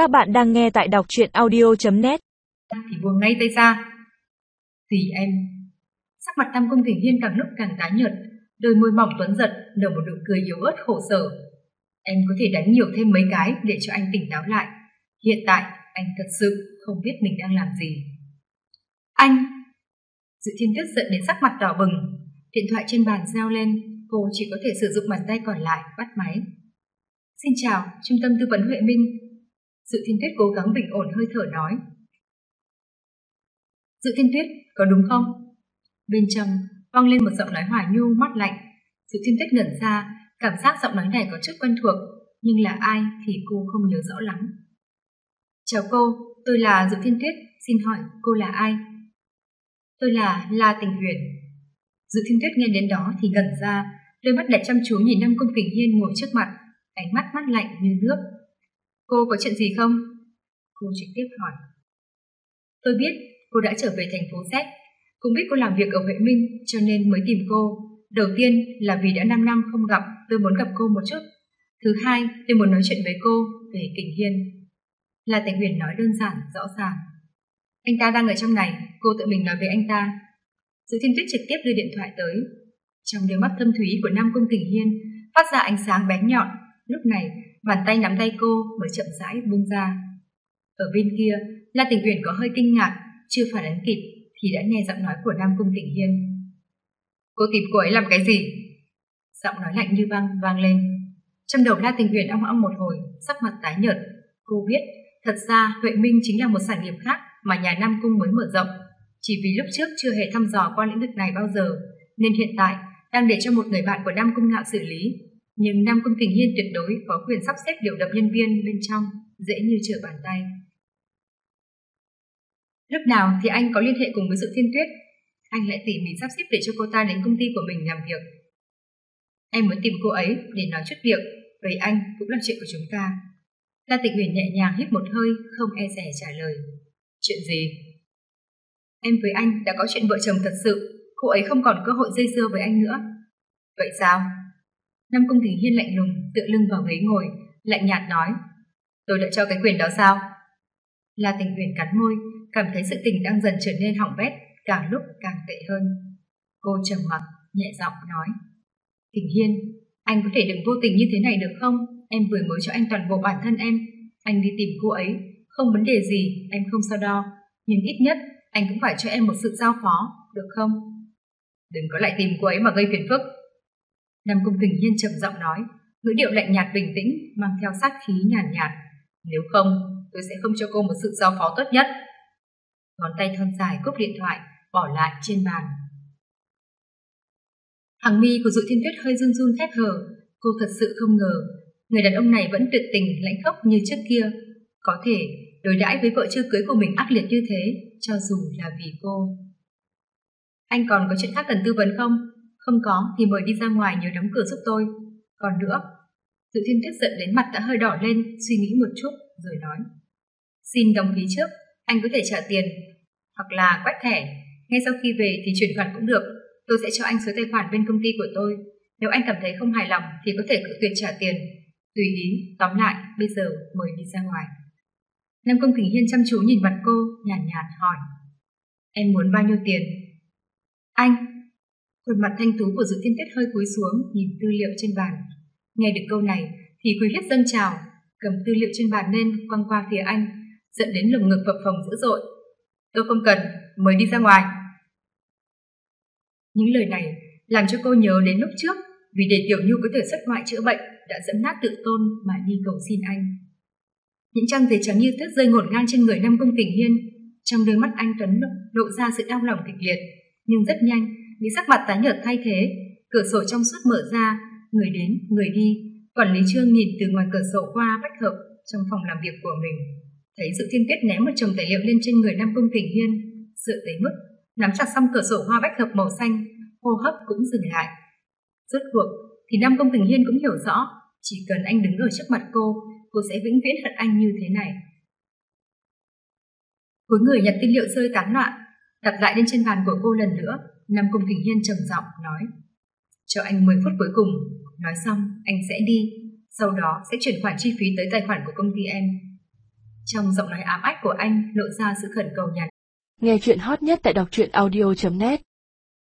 Các bạn đang nghe tại đọc truyện audio.net Thì buông ngay tay ra. Tùy em. Sắc mặt Tam Công Kình Hiên càng lúc càng tái nhợt, đôi môi mỏng tuấn giật nở một nụ cười yếu ớt khổ sở. Em có thể đánh nhiều thêm mấy cái để cho anh tỉnh táo lại. Hiện tại, anh thật sự không biết mình đang làm gì. Anh! Dự thiên tuyết giận đến sắc mặt đỏ bừng. Điện thoại trên bàn reo lên, cô chỉ có thể sử dụng bàn tay còn lại bắt máy. Xin chào, Trung tâm Tư vấn Huệ Minh. Dự Thiên Tuyết cố gắng bình ổn hơi thở nói. Dự Thiên Tuyết, có đúng không? Bên trong, vang lên một giọng nói hòa nhu mắt lạnh. Dự Thiên Tuyết ngẩn ra, cảm giác giọng nói này có chút quen thuộc, nhưng là ai thì cô không nhớ rõ lắm. Chào cô, tôi là Dự Thiên Tuyết, xin hỏi cô là ai? Tôi là La Tình Huyền. Dự Thiên Tuyết nghe đến đó thì ngẩn ra, đôi mắt đẹp chăm chú nhìn Nam Công Kình Hiên ngồi trước mặt, ánh mắt mắt lạnh như nước. Cô có chuyện gì không? Cô trực tiếp hỏi. Tôi biết cô đã trở về thành phố Z, cũng biết cô làm việc ở Huệ Minh cho nên mới tìm cô. Đầu tiên là vì đã 5 năm không gặp, tôi muốn gặp cô một chút. Thứ hai, tôi muốn nói chuyện với cô về Kình Hiên. Là Thành Huyền nói đơn giản, rõ ràng. Anh ta đang ở trong này, cô tự mình nói với anh ta. Dự Thiên Tuyết trực tiếp đưa điện thoại tới. Trong đôi mắt thâm thúy của Nam Cung Kình Hiên phát ra ánh sáng bén nhọn, Lúc này, bàn tay nắm tay cô mới chậm rãi buông ra. Ở bên kia, La Tình Uyển có hơi kinh ngạc, chưa phản ứng kịp thì đã nghe giọng nói của Nam Cung Tịnh Hiên. Cô tìm cô ấy làm cái gì? Giọng nói lạnh như băng vang lên. Trong đầu La Tình Uyển ong ong một hồi, sắc mặt tái nhợt. Cô biết, thật ra Huệ Minh chính là một sản nghiệp khác mà nhà Nam Cung mới mở rộng. Chỉ vì lúc trước chưa hề thăm dò qua lĩnh vực này bao giờ, nên hiện tại đang để cho một người bạn của Nam Cung Ngạo xử lý nhưng Nam Cung Kình Hiên tuyệt đối có quyền sắp xếp điều động nhân viên bên trong, dễ như trở bàn tay. Lúc nào thì anh có liên hệ cùng với sự Thiên Tuyết, anh lại tỉ mỉ sắp xếp để cho cô ta đến công ty của mình làm việc. Em muốn tìm cô ấy để nói chút việc, vậy anh cũng là chuyện của chúng ta. La Tịnh Huyền nhẹ nhàng hít một hơi, không e rẻ trả lời. Chuyện gì? Em với anh đã có chuyện vợ chồng thật sự, cô ấy không còn cơ hội dây dưa với anh nữa. Vậy sao? Nam Cung Đình Hiên lạnh lùng, tựa lưng vào ghế ngồi, lạnh nhạt nói. Tôi đã cho cái quyền đó sao? La Tình Huyền cắn môi, cảm thấy sự tình đang dần trở nên hỏng bét, càng lúc càng tệ hơn. Cô trầm mặc, nhẹ giọng nói. Tình Hiên, anh có thể đừng vô tình như thế này được không? Em vừa mới cho anh toàn bộ bản thân em. Anh đi tìm cô ấy, không vấn đề gì, em không sao đo. Nhưng ít nhất, anh cũng phải cho em một sự giao phó, được không? Đừng có lại tìm cô ấy mà gây phiền phức. Nam Cung Kình Hiên trầm giọng nói, ngữ điệu lạnh nhạt bình tĩnh, mang theo sát khí nhàn nhạt, nhạt. Nếu không, tôi sẽ không cho cô một sự giao phó tốt nhất. Ngón tay thon dài cúp điện thoại, bỏ lại trên bàn. Hàng mi của dụ thiên tuyết hơi run run khép hờ, cô thật sự không ngờ, người đàn ông này vẫn tuyệt tình lãnh khốc như trước kia. Có thể đối đãi với vợ chưa cưới của mình ác liệt như thế, cho dù là vì cô. Anh còn có chuyện khác cần tư vấn không? Không có thì mời đi ra ngoài nhớ đóng cửa giúp tôi. Còn nữa, Dự Thiên tức giận đến mặt đã hơi đỏ lên, suy nghĩ một chút rồi nói. Xin đồng ý trước, anh có thể trả tiền hoặc là quét thẻ. Ngay sau khi về thì chuyển khoản cũng được. Tôi sẽ cho anh số tài khoản bên công ty của tôi. Nếu anh cảm thấy không hài lòng thì có thể cự tuyệt trả tiền. Tùy ý, tóm lại, bây giờ mời đi ra ngoài. Nam Công Kình Hiên chăm chú nhìn mặt cô, nhàn nhạt, nhạt hỏi. Em muốn bao nhiêu tiền? Anh, Khuôn mặt thanh tú của Dự Thiên Tuyết hơi cúi xuống, nhìn tư liệu trên bàn. Nghe được câu này, thì quý huyết dân chào, cầm tư liệu trên bàn lên, quăng qua phía anh, dẫn đến lồng ngực phập phồng dữ dội. Tôi không cần, mới đi ra ngoài. Những lời này làm cho cô nhớ đến lúc trước, vì để Tiểu Nhu có thể xuất ngoại chữa bệnh, đã dẫm nát tự tôn mà đi cầu xin anh. Những trang giấy trắng như tuyết rơi ngổn ngang trên người Nam Công Kình Hiên, trong đôi mắt anh Tuấn lộ ra sự đau lòng kịch liệt, nhưng rất nhanh bị sắc mặt tái nhợt thay thế, cửa sổ trong suốt mở ra, người đến, người đi. Quản lý trương nhìn từ ngoài cửa sổ qua bách hợp trong phòng làm việc của mình. Thấy sự thiên kết ném một chồng tài liệu lên trên người Nam Cung Kình Hiên, sợ tới mức nắm chặt xong cửa sổ hoa bách hợp màu xanh, hô hấp cũng dừng lại. Rốt cuộc thì Nam Công Kình Hiên cũng hiểu rõ, chỉ cần anh đứng ở trước mặt cô, cô sẽ vĩnh viễn hận anh như thế này. Cuối người nhặt tin liệu rơi tán loạn, đặt lại lên trên bàn của cô lần nữa, Nam Cung Kình Hiên trầm giọng nói. Cho anh 10 phút cuối cùng. Nói xong, anh sẽ đi. Sau đó, sẽ chuyển khoản chi phí tới tài khoản của công ty em. Trong giọng nói ám ách của anh, lộ ra sự khẩn cầu nhạt. Nghe chuyện hot nhất tại đọc truyện audio.net